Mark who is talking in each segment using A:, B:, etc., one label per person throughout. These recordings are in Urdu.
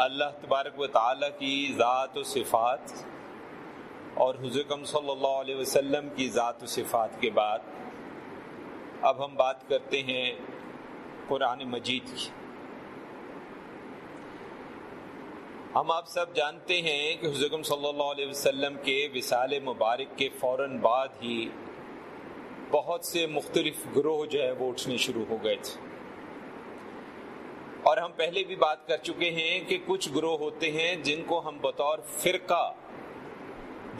A: اللہ تبارک و تعالیٰ کی ذات و صفات اور حضرکم صلی اللہ علیہ وسلم کی ذات و صفات کے بعد اب ہم بات کرتے ہیں قرآن مجید کی۔ ہم آپ سب جانتے ہیں کہ حضرکم صلی اللہ علیہ وسلم کے وصال مبارک کے فوراً بعد ہی بہت سے مختلف گروہ جو ہے وہ اٹھنے شروع ہو گئے تھے۔ اور ہم پہلے بھی بات کر چکے ہیں کہ کچھ گروہ ہوتے ہیں جن کو ہم بطور فرقہ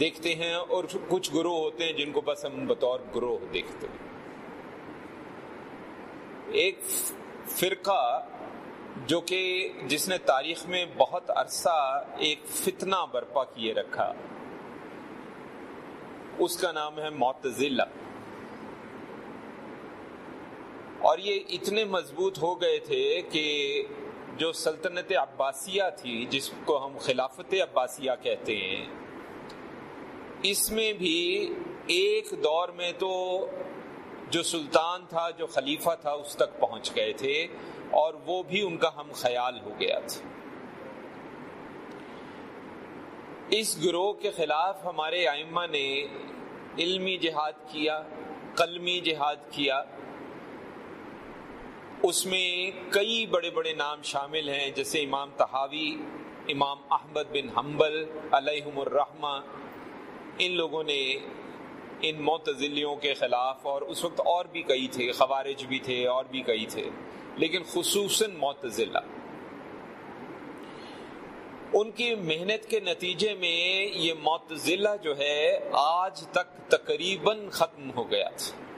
A: دیکھتے ہیں اور کچھ گروہ ہوتے ہیں جن کو بس ہم بطور گروہ دیکھتے ہیں۔ ایک فرقہ جو کہ جس نے تاریخ میں بہت عرصہ ایک فتنہ برپا کیے رکھا، اس کا نام ہے معتزلہ۔ اور یہ اتنے مضبوط ہو گئے تھے کہ جو سلطنت عباسیہ تھی، جس کو ہم خلافت عباسیہ کہتے ہیں، اس میں بھی ایک دور میں تو جو سلطان تھا، جو خلیفہ تھا، اس تک پہنچ گئے تھے اور وہ بھی ان کا ہم خیال ہو گیا تھا۔ اس گروہ کے خلاف ہمارے آئمہ نے علمی جہاد کیا، قلمی جہاد کیا۔ اس میں کئی بڑے بڑے نام شامل ہیں، جیسے امام تحاوی امام احمد بن حنبل، علیہم الرحمہ۔ ان لوگوں نے ان معتزلیوں کے خلاف، اور اس وقت اور بھی کئی تھے، خوارج بھی تھے، اور بھی کئی تھے، لیکن خصوصاً معتزلہ۔ ان کی محنت کے نتیجے میں یہ معتزلہ جو ہے، آج تک تقریباً ختم ہو گیا تھا۔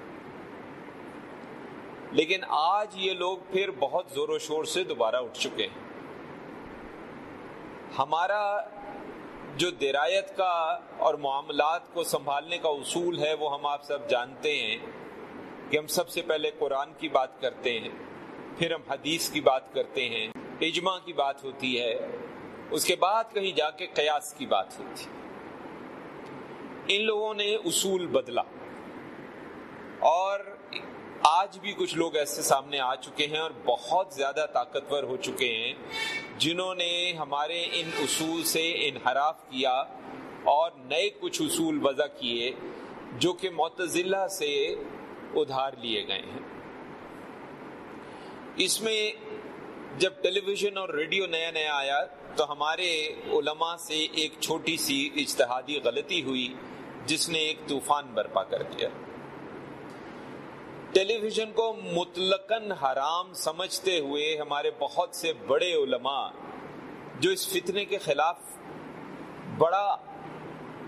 A: لیکن آج یہ لوگ پھر بہت زور و شور سے دوبارہ اٹھ چکے ہیں۔ ہمارا جو درایت کا اور معاملات کو سنبھالنے کا اصول ہے، وہ ہم آپ سب جانتے ہیں کہ ہم سب سے پہلے قرآن کی بات کرتے ہیں، پھر ہم حدیث کی بات کرتے ہیں، اجماع کی بات ہوتی ہے، اس کے بعد کہیں جا کے قیاس کی بات ہوتی ہے۔ ان لوگوں نے اصول بدلا اور آج بھی کچھ لوگ ایسے سامنے آ چکے ہیں اور بہت زیادہ طاقتور ہو چکے ہیں جنہوں نے ہمارے ان اصول سے انحراف کیا اور نئے کچھ اصول وضع کیے جو کہ معتزلہ سے ادھار لیے گئے ہیں۔ اس میں جب ٹیلی ویژن اور ریڈیو نیا نیا آیا تو ہمارے علماء سے ایک چھوٹی سی اجتہادی غلطی ہوئی جس نے ایک طوفان برپا کر دیا۔ ٹیلی ویژن کو مطلقاً حرام سمجھتے ہوئے ہمارے بہت سے بڑے علماء جو اس فتنے کے خلاف بڑا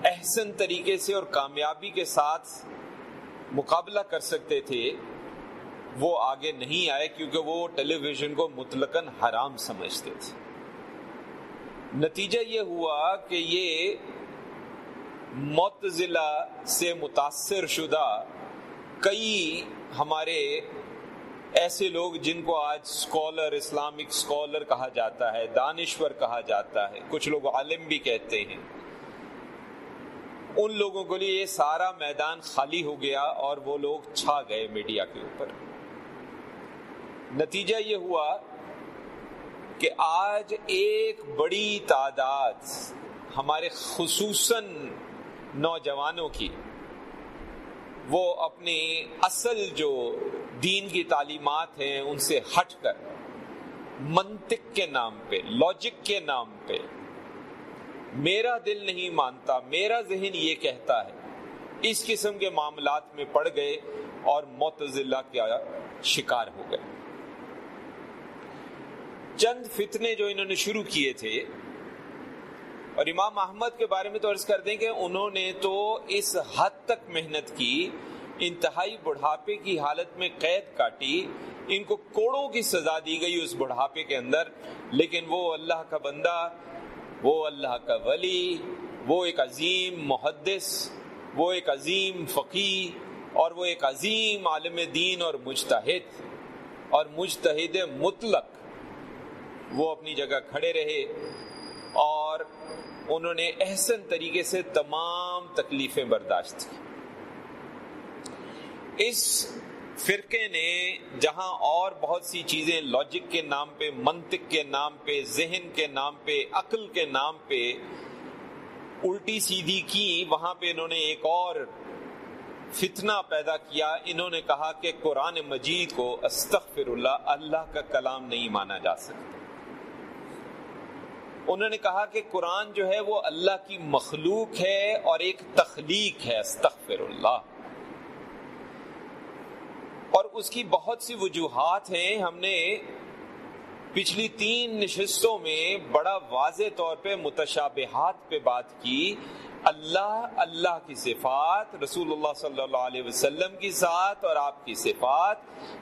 A: احسن طریقے سے اور کامیابی کے ساتھ مقابلہ کر سکتے تھے، وہ آگے نہیں آئے کیونکہ وہ ٹیلی ویژن کو مطلقاً حرام سمجھتے تھے۔ نتیجہ یہ ہوا کہ یہ معتزلہ سے متاثر شدہ کئی ہمارے ایسے لوگ جن کو آج اسکالر اسلامک اسکالر کہا جاتا ہے، دانشور کہا جاتا ہے، کچھ لوگ عالم بھی کہتے ہیں۔ ان لوگوں کے لیے یہ سارا میدان خالی ہو گیا اور وہ لوگ چھا گئے میڈیا کے اوپر۔ نتیجہ یہ ہوا کہ آج ایک بڑی تعداد ہمارے خصوصاً نوجوانوں کی وہ اپنی اصل جو دین کی تعلیمات ہیں ان سے ہٹ کر منطق کے نام پہ لاجک کے نام پہ، میرا دل نہیں مانتا، میرا ذہن یہ کہتا ہے، اس قسم کے معاملات میں پڑ گئے اور معتزلہ کا شکار ہو گئے۔ چند فتنے جو انہوں نے شروع کیے تھے اور امام احمد کے بارے میں تو عرض کر دیں کہ انہوں نے تو اس حد تک محنت کی، انتہائی بڑھاپے کی حالت میں قید کاٹی، ان کو کوڑوں کی سزا دی گئی اس بڑھاپے کے اندر، لیکن وہ اللہ کا بندہ، وہ اللہ کا ولی، وہ ایک عظیم محدث، وہ ایک عظیم فقی اور وہ ایک عظیم عالم دین اور مجتہد اور مجتہد مطلق، وہ اپنی جگہ کھڑے رہے۔ اور انہوں نے احسن طریقے سے تمام تکلیفیں برداشت کی۔ اس فرقے نے جہاں اور بہت سی چیزیں لاجک کے نام پہ، منطق کے نام پہ، ذہن کے نام پہ، عقل کے نام پہ الٹی سیدھی کی، وہاں پہ انہوں نے ایک اور فتنہ پیدا کیا۔ انہوں نے کہا کہ قرآن مجید کو استغفر اللہ اللہ کا کلام نہیں مانا جا سکتا۔ انہوں نے کہا کہ قرآن جو ہے وہ اللہ کی مخلوق ہے اور ایک تخلیق ہے استغفر اللہ اور اس کی بہت سی وجوہات ہیں۔ ہم نے پچھلی تین نشستوں میں بڑا واضح طور پہ متشابہات پہ بات کی۔ اللہ اللہ کی صفات، رسول اللہ صلی اللہ علیہ وسلم کی ذات اور آپ کی صفات،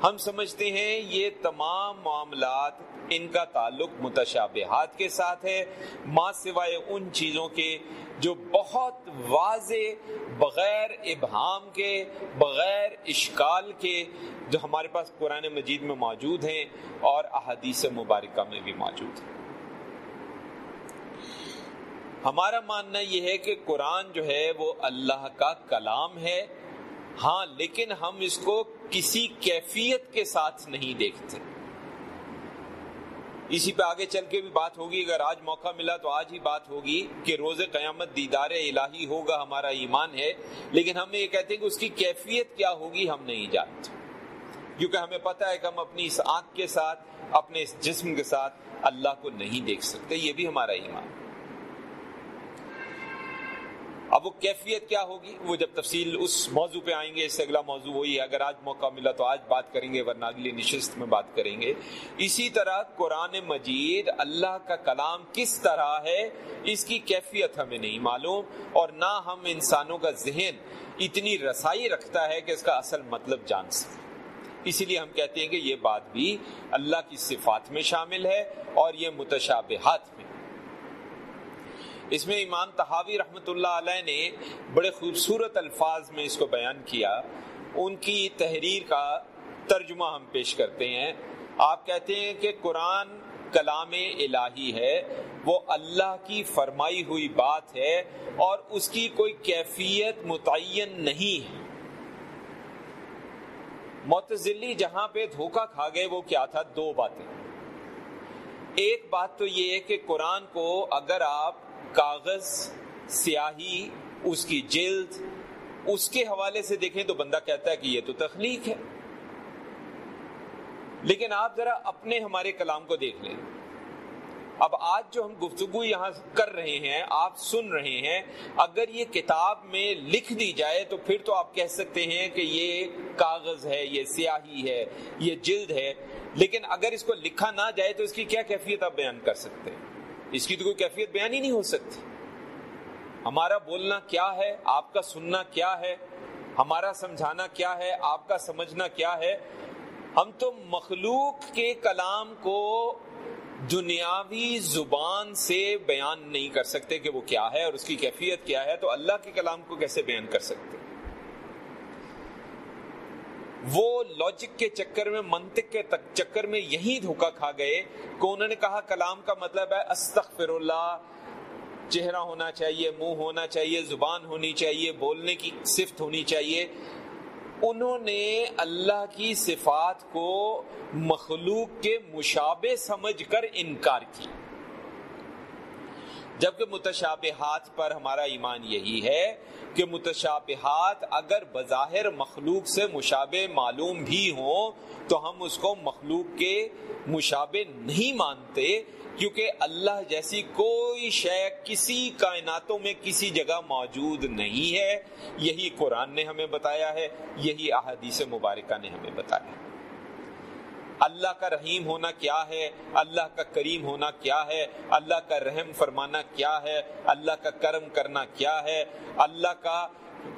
A: ہم سمجھتے ہیں یہ تمام معاملات ان کا تعلق متشابہات کے ساتھ ہے ماں سوائے ان چیزوں کے جو بہت واضح بغیر ابہام کے، بغیر اشکال کے جو ہمارے پاس قرآن مجید میں موجود ہیں اور احادیث مبارکہ میں بھی موجود ہیں۔ ہمارا ماننا یہ ہے کہ قرآن جو ہے وہ اللہ کا کلام ہے۔ ہاں لیکن ہم اس کو کسی کیفیت کے ساتھ نہیں دیکھتے۔ اسی پہ آگے چل کے بھی بات ہوگی۔ اگر آج موقع ملا تو آج ہی بات ہوگی کہ روز قیامت دیدار الہی ہوگا، ہمارا ایمان ہے۔ لیکن ہم یہ کہتے ہیں کہ اس کی کیفیت کیا ہوگی ہم نہیں جانتے۔ کیونکہ ہمیں پتہ ہے کہ ہم اپنی اس آنکھ کے ساتھ، اپنے اس جسم کے ساتھ اللہ کو نہیں دیکھ سکتے۔ یہ بھی ہمارا ایمان ہے۔ اب وہ کیفیت کیا ہوگی؟ وہ جب تفصیل اس موضوع پہ آئیں گے، اس سے اگلا موضوع وہی ہے، اگر آج موقع ملا تو آج بات کریں گے، ورنہ اگلی نشست میں بات کریں گے۔ اسی طرح قرآن مجید، اللہ کا کلام کس طرح ہے، اس کی کیفیت ہمیں نہیں معلوم، اور نہ ہم انسانوں کا ذہن اتنی رسائی رکھتا ہے کہ اس کا اصل مطلب جان سکے۔ اسی لیے ہم کہتے ہیں کہ یہ بات بھی اللہ کی صفات میں شامل ہے اور یہ متشابہات میں۔ اس میں امام تحاوی رحمت اللہ علیہ نے بڑے خوبصورت الفاظ میں اس کو بیان کیا۔ ان کی تحریر کا ترجمہ ہم پیش کرتے ہیں۔ آپ کہتے ہیں کہ قرآن کلام الہی ہے، وہ اللہ کی فرمائی ہوئی بات ہے اور اس کی کوئی کیفیت متعین نہیں ہے۔ متضلی جہاں پہ دھوکہ کھا گئے، وہ کیا تھا؟ دو باتیں۔ ایک بات تو یہ ہے کہ قرآن کو اگر آپ کاغذ، سیاہی، اس کی جلد، اس کے حوالے سے دیکھیں تو بندہ کہتا ہے کہ یہ تو تخلیق ہے۔ لیکن آپ ذرا اپنے ہمارے کلام کو دیکھ لیں۔ اب آج جو ہم گفتگو یہاں کر رہے ہیں، آپ سن رہے ہیں، اگر یہ کتاب میں لکھ دی جائے تو پھر تو آپ کہہ سکتے ہیں کہ یہ کاغذ ہے، یہ سیاہی ہے، یہ جلد ہے۔ لیکن اگر اس کو لکھا نہ جائے تو اس کی کیا کیفیت آپ بیان کر سکتے ہیں؟ اس کی تو کوئی کیفیت بیان ہی نہیں ہو سکتی۔ ہمارا بولنا کیا ہے؟ آپ کا سننا کیا ہے؟ ہمارا سمجھانا کیا ہے؟ آپ کا سمجھنا کیا ہے؟ ہم تو مخلوق کے کلام کو دنیاوی زبان سے بیان نہیں کر سکتے کہ وہ کیا ہے اور اس کی کیفیت کیا ہے، تو اللہ کے کلام کو کیسے بیان کر سکتے؟ وہ لاجک کے چکر میں، منطق کے چکر میں یہی دھوکا کھا گئے کہ انہوں نے کہا، کلام کا مطلب ہے استغفر اللہ چہرہ ہونا چاہیے، منہ ہونا چاہیے، زبان ہونی چاہیے، بولنے کی صفت ہونی چاہیے۔ انہوں نے اللہ کی صفات کو مخلوق کے مشابہ سمجھ کر انکار کی جبکہ متشابہات پر ہمارا ایمان یہی ہے کہ متشابہات اگر بظاہر مخلوق سے مشابہ معلوم بھی ہوں، تو ہم اس کو مخلوق کے مشابہ نہیں مانتے، کیونکہ اللہ جیسی کوئی شے کسی کائناتوں میں کسی جگہ موجود نہیں ہے۔ یہی قرآن نے ہمیں بتایا ہے، یہی احادیث مبارکہ نے ہمیں بتایا ہے۔ اللہ کا رحیم ہونا کیا ہے؟ اللہ کا کریم ہونا کیا ہے؟ اللہ کا رحم فرمانا کیا ہے؟ اللہ کا کرم کرنا کیا ہے؟ اللہ کا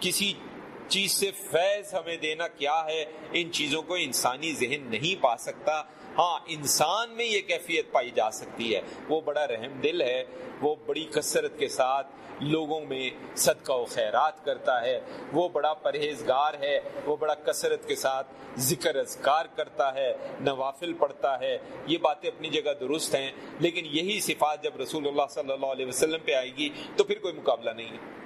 A: کسی چیز سے فیض ہمیں دینا کیا ہے؟ ان چیزوں کو انسانی ذہن نہیں پا سکتا۔ ہاں انسان میں یہ کیفیت پائی جا سکتی ہے۔ وہ بڑا رحم دل ہے، وہ بڑی کثرت کے ساتھ لوگوں میں صدقہ و خیرات کرتا ہے، وہ بڑا پرہیزگار ہے، وہ بڑا کثرت کے ساتھ ذکر اذکار کرتا ہے، نوافل پڑھتا ہے۔ یہ باتیں اپنی جگہ درست ہیں، لیکن یہی صفات جب رسول اللہ صلی اللہ علیہ وسلم پہ آئے گی تو پھر کوئی مقابلہ نہیں ہے۔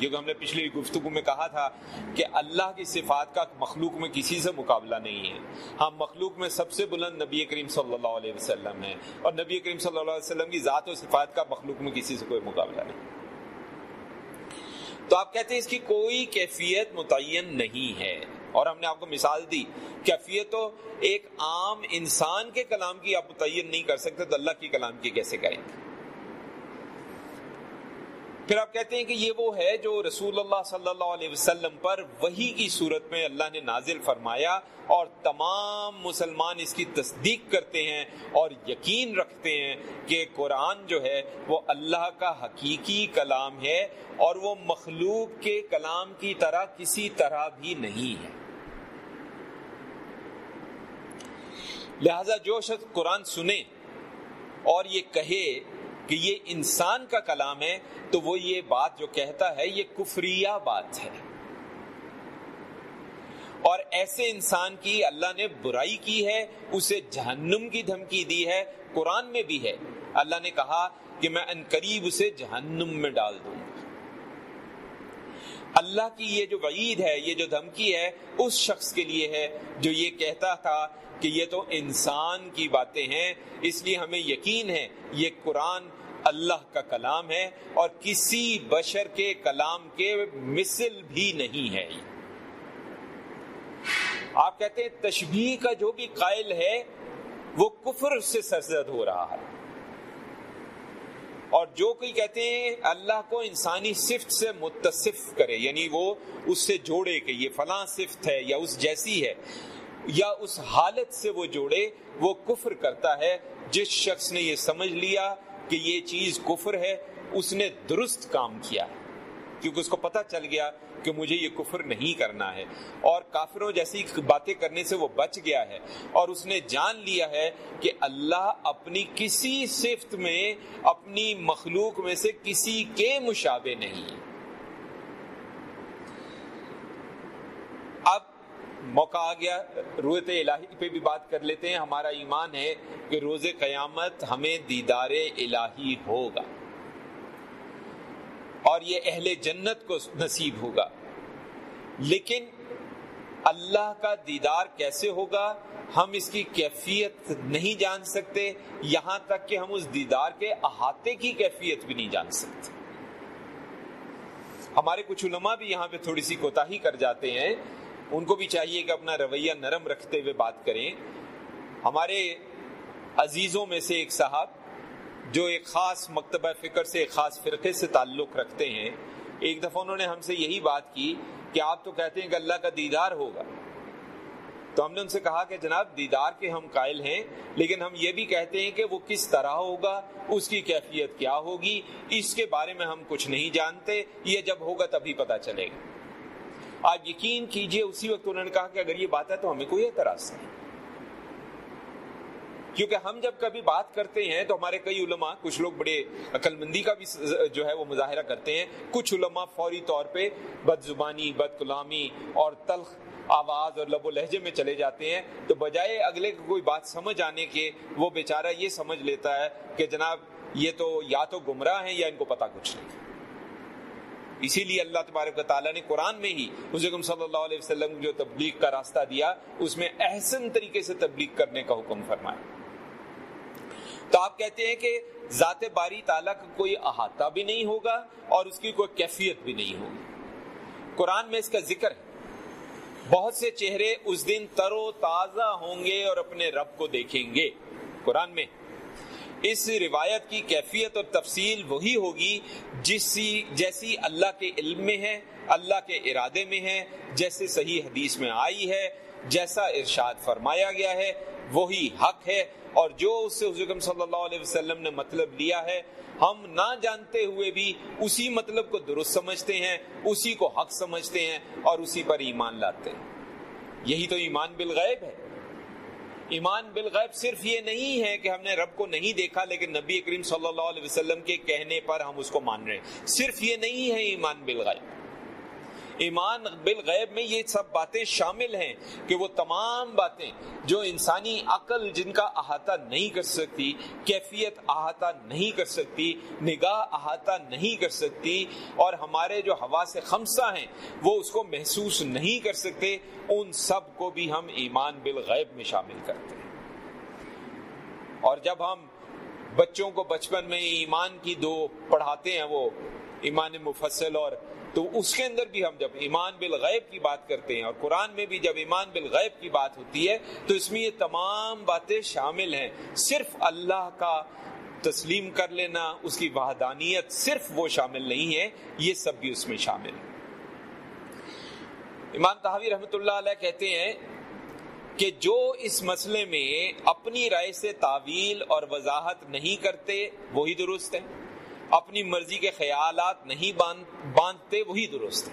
A: کیونکہ ہم نے پچھلی گفتگو میں کہا تھا کہ اللہ کی صفات کا مخلوق میں کسی سے مقابلہ نہیں ہے۔ ہم مخلوق میں سب سے بلند نبی کریم صلی اللہ علیہ وسلم ہے اور نبی کریم صلی اللہ علیہ وسلم کی ذات و صفات کا مخلوق میں کسی سے کوئی مقابلہ نہیں۔ تو آپ کہتے ہیں اس کی کوئی کیفیت متعین نہیں ہے۔ اور ہم نے آپ کو مثال دی، کیفیت تو ایک عام انسان کے کلام کی آپ متعین نہیں کر سکتے تو اللہ کی کلام کی کیسے کریں گے؟ پھر آپ کہتے ہیں کہ یہ وہ ہے جو رسول اللہ صلی اللہ علیہ وسلم پر وہی کی صورت میں اللہ نے نازل فرمایا اور تمام مسلمان اس کی تصدیق کرتے ہیں اور یقین رکھتے ہیں کہ قرآن جو ہے وہ اللہ کا حقیقی کلام ہے اور وہ مخلوق کے کلام کی طرح کسی طرح بھی نہیں ہے۔ لہذا جو شخص قرآن سنے اور یہ کہے کہ یہ انسان کا کلام ہے، تو وہ یہ بات جو کہتا ہے، یہ کفریہ بات ہے۔ اور ایسے انسان کی اللہ نے برائی کی ہے، اسے جہنم کی دھمکی دی ہے۔ قرآن میں بھی ہے۔ اللہ نے کہا کہ میں ان قریب اسے جہنم میں ڈال دوں۔ گا اللہ کی یہ جو وعید ہے، یہ جو دھمکی ہے، اس شخص کے لیے ہے جو یہ کہتا تھا کہ یہ تو انسان کی باتیں ہیں، اس لیے ہمیں یقین ہے، یہ قرآن اللہ کا کلام ہے اور کسی بشر کے کلام کے مثل بھی نہیں ہے۔ آپ کہتے ہیں تشبیح کا جو بھی قائل ہے، وہ کفر سے سرزد ہو رہا ہے۔ اور جو کوئی کہتے ہیں اللہ کو انسانی صفت سے متصف کرے یعنی وہ اس سے جوڑے کہ یہ فلاں صفت ہے یا اس جیسی ہے، یا اس حالت سے وہ جوڑے، وہ کفر کرتا ہے۔ جس شخص نے یہ سمجھ لیا کہ یہ چیز کفر ہے، اس نے درست کام کیا۔ کیونکہ اس کو پتا چل گیا کہ مجھے یہ کفر نہیں کرنا ہے۔ اور کافروں جیسی باتیں کرنے سے وہ بچ گیا ہے۔ اور اس نے جان لیا ہے کہ اللہ اپنی کسی صفت میں، اپنی مخلوق میں سے کسی کے مشابے نہیں اب موقع آ گیا۔ رویت الہی پہ بھی بات کر لیتے ہیں۔ ہمارا ایمان ہے کہ روز قیامت ہمیں دیدار الہی ہوگا۔ اور یہ اہل جنت کو نصیب ہوگا۔ لیکن اللہ کا دیدار کیسے ہوگا؟ ہم اس کی کیفیت نہیں جان سکتے۔ یہاں تک کہ ہم اس دیدار کے احاطے کی کیفیت بھی نہیں جان سکتے۔ ہمارے کچھ علماء بھی یہاں پہ تھوڑی سی کوتا کر جاتے ہیں۔ ان کو بھی چاہیے کہ اپنا رویہ نرم رکھتے ہوئے بات کریں۔ ہمارے عزیزوں میں سے ایک صاحب جو ایک خاص مکتبہ فکر سے، ایک خاص فرقے سے تعلق رکھتے ہیں۔ ایک دفعہ انہوں نے ہم سے یہی بات کی کہ آپ تو کہتے ہیں کہ اللہ کا دیدار ہوگا۔ تو ہم نے ان سے کہا کہ جناب، دیدار کے ہم قائل ہیں، لیکن ہم یہ بھی کہتے ہیں کہ وہ کس طرح ہوگا، اس کی کیفیت کیا ہوگی، اس کے بارے میں ہم کچھ نہیں جانتے، یہ جب ہوگا تبھی پتا چلے گا۔ آپ یقین کیجیے اسی وقت انہوں نے کہا کہ اگر یہ بات ہے تو ہمیں کوئی اعتراض نہیں۔ کیونکہ ہم جب کبھی بات کرتے ہیں تو ہمارے کئی علماء، کچھ لوگ بڑے عقل مندی کا بھی جو ہے وہ مظاہرہ کرتے ہیں۔ کچھ علماء فوری طور پہ بد زبانی بد کلامی اور تلخ آواز اور لب و لہجے میں چلے جاتے ہیں۔ تو بجائے اگلے کو کوئی بات سمجھ آنے کے، وہ بیچارہ یہ سمجھ لیتا ہے کہ جناب یہ تو یا تو گمراہ ہیں یا ان کو پتا کچھ نہیں۔ اسی لیے اللہ تبارک و تعالیٰ نے قرآن میں ہی حضرت صلی اللہ علیہ وسلم جو تبلیغ کا راستہ دیا، اس میں احسن طریقے سے تبلیغ کرنے کا حکم فرمایا۔ تو آپ کہتے ہیں کہ ذات باری تعالیٰ کا کوئی احاطہ بھی نہیں ہوگا اور اس کی کوئی کیفیت بھی نہیں ہوگی۔ قرآن میں اس کا ذکر ہے۔ بہت سے چہرے اس دن تر و تازہ ہوں گے اور اپنے رب کو دیکھیں گے۔ قرآن میں اس روایت کی کیفیت اور تفصیل وہی ہوگی جسی جیسی اللہ کے علم میں ہے، اللہ کے ارادے میں ہے، جیسے صحیح حدیث میں آئی ہے، جیسا ارشاد فرمایا گیا ہے، وہی حق ہے۔ اور جو اس سے حضرت صلی اللہ علیہ وسلم نے مطلب لیا ہے، ہم نہ جانتے ہوئے بھی اسی مطلب کو درست سمجھتے ہیں، اسی کو حق سمجھتے ہیں اور اسی پر ایمان لاتے ہیں۔ یہی تو ایمان بالغیب ہے۔ ایمان بالغیب صرف یہ نہیں ہے کہ ہم نے رب کو نہیں دیکھا، لیکن نبی کریم صلی اللہ علیہ وسلم کے کہنے پر ہم اس کو مان رہے ہیں۔ صرف یہ نہیں ہے ایمان بالغیب۔ ایمان بالغیب میں یہ سب باتیں شامل ہیں کہ وہ تمام باتیں جو انسانی عقل جن کا احاطہ نہیں کر سکتی، کیفیت احاطہ نہیں کر سکتی، نگاہ احاطہ نہیں کر سکتی، اور ہمارے جو ہوا سے خمسہ ہیں وہ اس کو محسوس نہیں کر سکتے، ان سب کو بھی ہم ایمان بالغیب میں شامل کرتے ہیں۔ اور جب ہم بچوں کو بچپن میں ایمان کی دو پڑھاتے ہیں، وہ ایمان مفصل اور تو اس کے اندر بھی ہم جب ایمان بالغیب کی بات کرتے ہیں اور قرآن میں بھی جب ایمان بالغیب کی بات ہوتی ہے، تو اس میں یہ تمام باتیں شامل ہیں۔ صرف اللہ کا تسلیم کر لینا، اس کی وحدانیت صرف وہ شامل نہیں ہے، یہ سب بھی اس میں شامل ہے امام تحوی رحمۃ اللہ علیہ کہتے ہیں کہ جو اس مسئلے میں اپنی رائے سے تعویل اور وضاحت نہیں کرتے، وہی درست ہے اپنی مرضی کے خیالات نہیں باندھتے، وہی درست ہے۔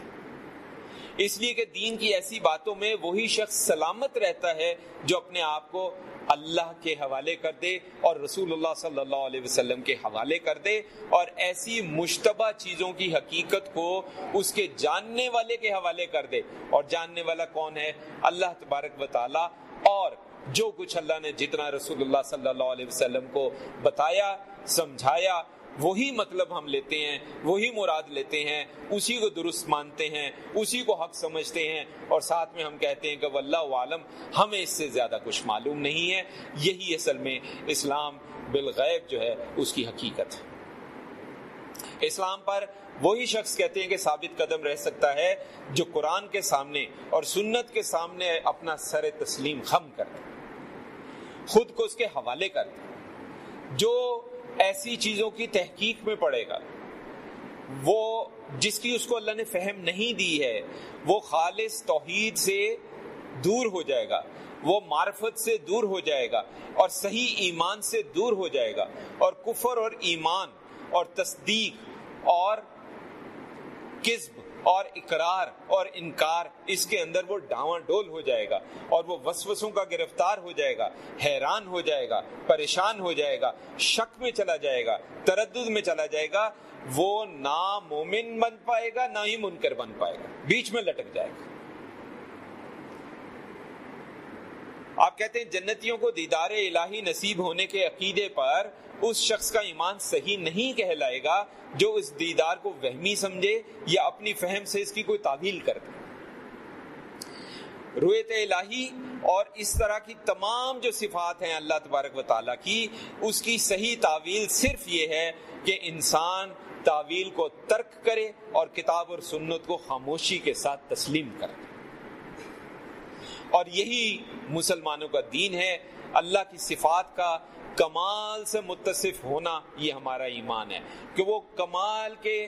A: اس لیے کہ دین کی ایسی باتوں میں وہی شخص سلامت رہتا ہے جو اپنے آپ کو اللہ کے حوالے کر دے اور رسول اللہ صلی اللہ علیہ وسلم کے حوالے کر دے اور ایسی مشتبہ چیزوں کی حقیقت کو اس کے جاننے والے کے حوالے کر دے۔ اور جاننے والا کون ہے؟ اللہ تبارک و تعالی۔ اور جو کچھ اللہ نے جتنا رسول اللہ صلی اللہ علیہ وسلم کو بتایا، سمجھایا وہی مطلب ہم لیتے ہیں، وہی مراد لیتے ہیں، اسی کو درست مانتے ہیں، اسی کو حق سمجھتے ہیں، اور ساتھ میں ہم کہتے ہیں کہ واللہ عالم، ہمیں اس سے زیادہ کچھ معلوم نہیں ہے۔ یہی اصل میں اسلام بالغیب جو ہے، اس کی حقیقت ہے۔ اسلام پر وہی شخص کہتے ہیں کہ ثابت قدم رہ سکتا ہے جو قرآن کے سامنے اور سنت کے سامنے اپنا سر تسلیم خم کر خود کو اس کے حوالے کر جو ایسی چیزوں کی تحقیق میں پڑے گا۔ وہ جس کی اس کو اللہ نے فہم نہیں دی ہے، وہ خالص توحید سے دور ہو جائے گا۔ وہ معرفت سے دور ہو جائے گا اور صحیح ایمان سے دور ہو جائے گا۔ اور کفر اور ایمان اور تصدیق اور کذب اور اقرار اور انکار، اس کے اندر وہ ڈاواں ڈول ہو جائے گا اور وہ وسوسوں کا گرفتار ہو جائے گا، حیران ہو جائے گا، پریشان ہو جائے گا، شک میں چلا جائے گا، تردد میں چلا جائے گا، وہ نہ مومن بن پائے گا، نہ ہی منکر بن پائے گا، بیچ میں لٹک جائے گا۔ آپ کہتے ہیں جنتیوں کو دیدار الہی نصیب ہونے کے عقیدے پر اس شخص کا ایمان صحیح نہیں کہلائے گا جو اس دیدار کو وہمی سمجھے یا اپنی فہم سے اس کی کوئی تعویل کر دے۔ رویت الہی اور اس طرح کی تمام جو صفات ہیں اللہ تبارک و تعالیٰ کی، اس کی صحیح تعویل صرف یہ ہے کہ انسان تعویل کو ترک کرے اور کتاب اور سنت کو خاموشی کے ساتھ تسلیم کرے۔ اور یہی مسلمانوں کا دین ہے۔ اللہ کی صفات کا کمال سے متصف ہونا یہ ہمارا ایمان ہے کہ وہ کمال کے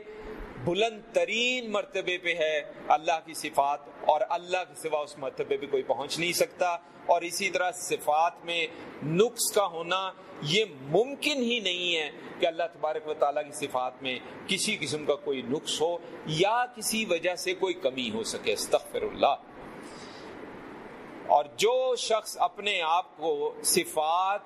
A: بلند ترین مرتبے پہ ہے۔ اللہ کی صفات اور اللہ کے سوا اس مرتبے پہ کوئی پہنچ نہیں سکتا۔ اور اسی طرح صفات میں نقص کا ہونا یہ ممکن ہی نہیں ہے کہ اللہ تبارک و تعالیٰ کی صفات میں کسی قسم کا کوئی نقص ہو یا کسی وجہ سے کوئی کمی ہو سکے۔ استغفر اللہ۔ اور جو شخص اپنے آپ کو صفات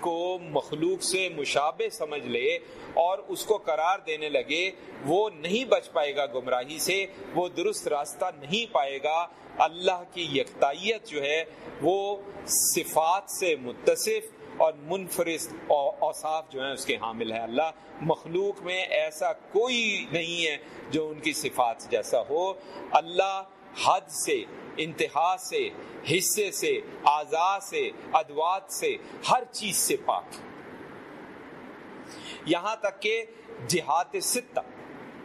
A: کو مخلوق سے مشابہ سمجھ لے اور اس کو قرار دینے لگے، وہ نہیں بچ پائے گا گمراہی سے، وہ درست راستہ نہیں پائے گا۔ اللہ کی یکتائیت جو ہے، وہ صفات سے متصف اور منفرد اوصاف جو ہیں، اس کے حامل ہے۔ اللہ مخلوق میں ایسا کوئی نہیں ہے جو ان کی صفات جیسا ہو۔ اللہ حد سے انتہا سے، حصے سے آزاد سے، ادوات سے، ہر چیز سے پاک۔ یہاں تک کہ جہاد ستہ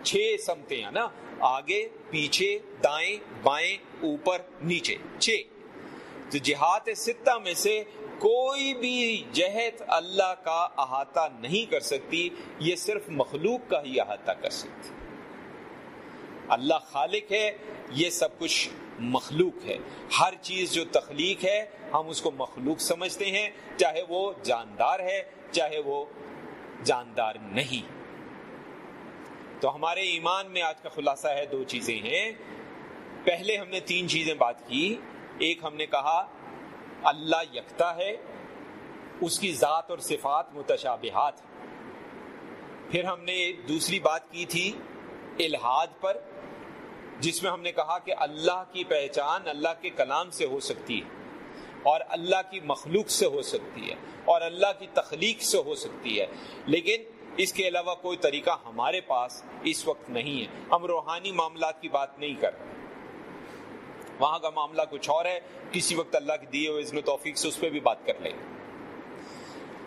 A: چھ سمتے ہیں نا، آگے، پیچھے، دائیں، بائیں، اوپر، نیچے، چھ۔ تو جہاد ستہ میں سے کوئی بھی جہت اللہ کا احاطہ نہیں کر سکتی، یہ صرف مخلوق کا ہی احاطہ کر سکتی۔ اللہ خالق ہے، یہ سب کچھ مخلوق ہے۔ ہر چیز جو تخلیق ہے، ہم اس کو مخلوق سمجھتے ہیں، چاہے وہ جاندار ہے، چاہے وہ جاندار نہیں۔ تو ہمارے ایمان میں آج کا خلاصہ ہے، دو چیزیں ہیں۔ پہلے ہم نے تین چیزیں بات کی۔ ایک ہم نے کہا، اللہ یکتا ہے، اس کی ذات اور صفات متشابہات۔ پھر ہم نے دوسری بات کی تھی، الہاد پر۔ جس میں ہم نے کہا کہ اللہ کی پہچان اللہ کے کلام سے ہو سکتی ہے اور اللہ کی مخلوق سے ہو سکتی ہے اور اللہ کی تخلیق سے ہو سکتی ہے۔ لیکن اس کے علاوہ کوئی طریقہ ہمارے پاس اس وقت نہیں ہے۔ ہم روحانی معاملات کی بات نہیں کر رہے۔ وہاں کا معاملہ کچھ اور ہے۔ کسی وقت اللہ کے دیے ہوئے و توفیق سے اس پہ بھی بات کر لیں۔ گے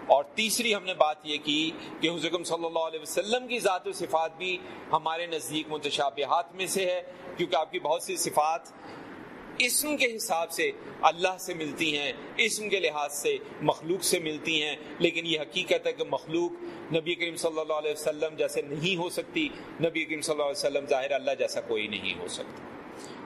A: اور تیسری ہم نے بات یہ کی کہ حضرت صلی اللہ علیہ وسلم کی ذات و صفات بھی ہمارے نزدیک متشابہات میں سے ہے، کیونکہ آپ کی بہت سی صفات اسم کے حساب سے اللہ سے ملتی ہیں، اسم کے لحاظ سے مخلوق سے ملتی ہیں، لیکن یہ حقیقت ہے کہ مخلوق نبی کریم صلی اللہ علیہ وسلم جیسے نہیں ہو سکتی، نبی کریم صلی اللہ علیہ وسلم ظاہر اللہ جیسا کوئی نہیں ہو سکتا۔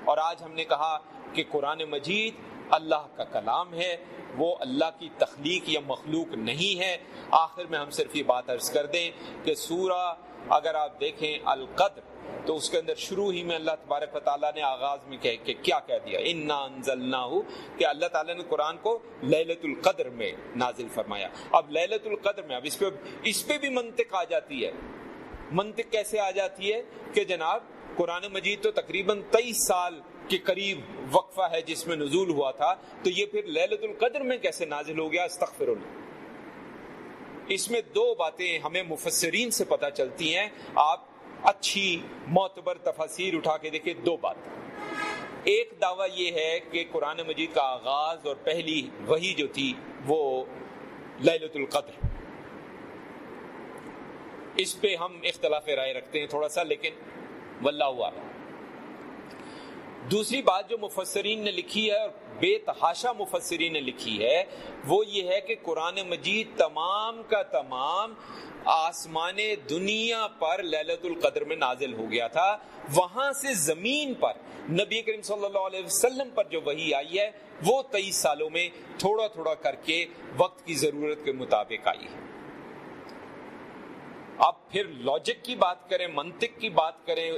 A: اور آج ہم نے کہا کہ قرآن مجید اللہ کا کلام ہے، وہ اللہ کی تخلیق یا مخلوق نہیں ہے۔ آخر میں ہم صرف یہ بات عرض کر دیں کہ سورہ اگر آپ دیکھیں القدر، تو اس کے اندر شروع ہی میں اللہ تبارک و تعالیٰ نے آغاز میں کہہ کہ کیا کہہ دیا۔ انا انزلناہو، کہ اللہ تعالیٰ نے قرآن کو لیلت القدر میں نازل فرمایا۔ اب لیلت القدر میں، اب اس پہ اس پہ بھی منطق آ جاتی ہے۔ منطق کیسے آ جاتی ہے کہ جناب قرآن مجید تو تقریباً تیئیس سال کے قریب وقفہ ہے جس میں نزول ہوا تھا، تو یہ پھر لیلت القدر میں کیسے نازل ہو گیا؟ استغفر اللہ۔ اس میں دو باتیں ہمیں مفسرین سے پتہ چلتی ہیں۔ آپ اچھی معتبر تفاصیر اٹھا کے دیکھیں دو بات۔ ایک دعویٰ یہ ہے کہ قرآن مجید کا آغاز اور پہلی وہی جو تھی وہ لیلت القدر۔ اس پہ ہم اختلاف رائے رکھتے ہیں تھوڑا سا، لیکن واللہ عالم دوسری بات جو مفسرین نے لکھی ہے اور بے تحاشا مفسرین نے لکھی ہے، وہ یہ ہے کہ قرآن مجید تمام کا تمام آسمان دنیا پر للت القدر میں نازل ہو گیا تھا۔ وہاں سے زمین پر، نبی کریم صلی اللہ علیہ وسلم پر جو وہی آئی ہے، وہ تیئیس سالوں میں تھوڑا تھوڑا کر کے وقت کی ضرورت کے مطابق آئی۔ ہے اب پھر لاجک کی بات کریں، منطق کی بات کریں،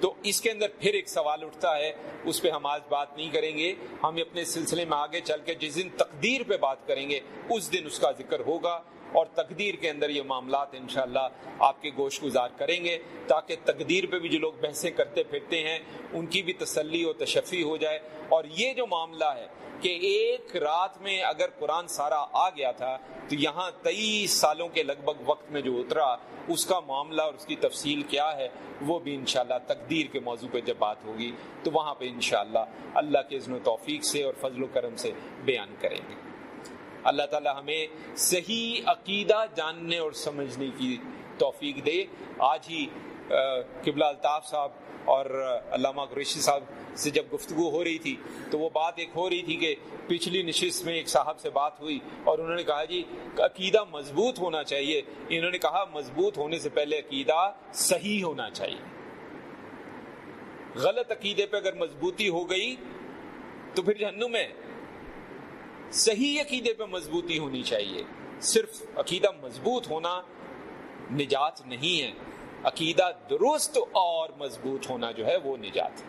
A: تو اس کے اندر پھر ایک سوال اٹھتا ہے، اس پہ ہم آج بات نہیں کریں گے، ہم اپنے سلسلے میں آگے چل کے جس دن تقدیر پہ بات کریں گے، اس دن اس کا ذکر ہوگا اور تقدیر کے اندر یہ معاملات انشاءاللہ آپ کے گوشت گزار کریں گے تاکہ تقدیر پہ بھی جو لوگ بحثیں کرتے پھرتے ہیں، ان کی بھی تسلی و تشفی ہو جائے۔ اور یہ جو معاملہ ہے کہ ایک رات میں اگر قرآن سارا آ گیا تھا، تو یہاں تیئیس سالوں کے لگ بھگ وقت میں جو اترا، اس کا معاملہ اور اس کی تفصیل کیا ہے، وہ بھی انشاءاللہ تقدیر کے موضوع پہ جب بات ہوگی، تو وہاں پہ انشاءاللہ اللہ کے عزن و توفیق سے اور فضل و کرم سے بیان کریں گے۔ اللہ تعالی ہمیں صحیح عقیدہ جاننے اور سمجھنے کی توفیق دے۔ آج ہی قبلہ الطاف صاحب اور علامہ قریشی صاحب سے جب گفتگو ہو رہی تھی، تو وہ بات ایک ہو رہی تھی کہ پچھلی نشست میں ایک صاحب سے بات ہوئی اور انہوں نے کہا جی عقیدہ مضبوط ہونا چاہیے۔ انہوں نے کہا، مضبوط ہونے سے پہلے عقیدہ صحیح ہونا چاہیے۔ غلط عقیدے پہ اگر مضبوطی ہو گئی، تو پھر جہنم میں صحیح عقیدے پہ مضبوطی ہونی چاہیے۔ صرف عقیدہ مضبوط ہونا نجات نہیں ہے۔ عقیدہ درست اور مضبوط ہونا جو ہے وہ نجات ہے۔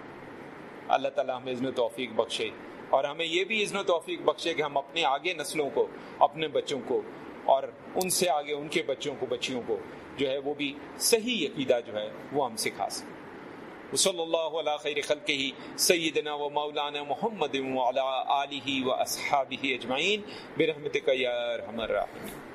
A: اللہ تعالیٰ ہمیں اذن توفیق بخشے اور ہمیں یہ بھی اذن توفیق بخشے کہ ہم اپنے آگے نسلوں کو، اپنے بچوں کو اور ان سے آگے ان کے بچوں کو، بچیوں کو جو ہے وہ بھی صحیح عقیدہ جو ہے وہ ہم سکھا سکیں۔ صلی اللہ علیہ خیر خلقہ، سیدنا و مولانا محمد وعلا آلہ و اصحابہ اجمعین، برحمتک یا ارحم الراحمین۔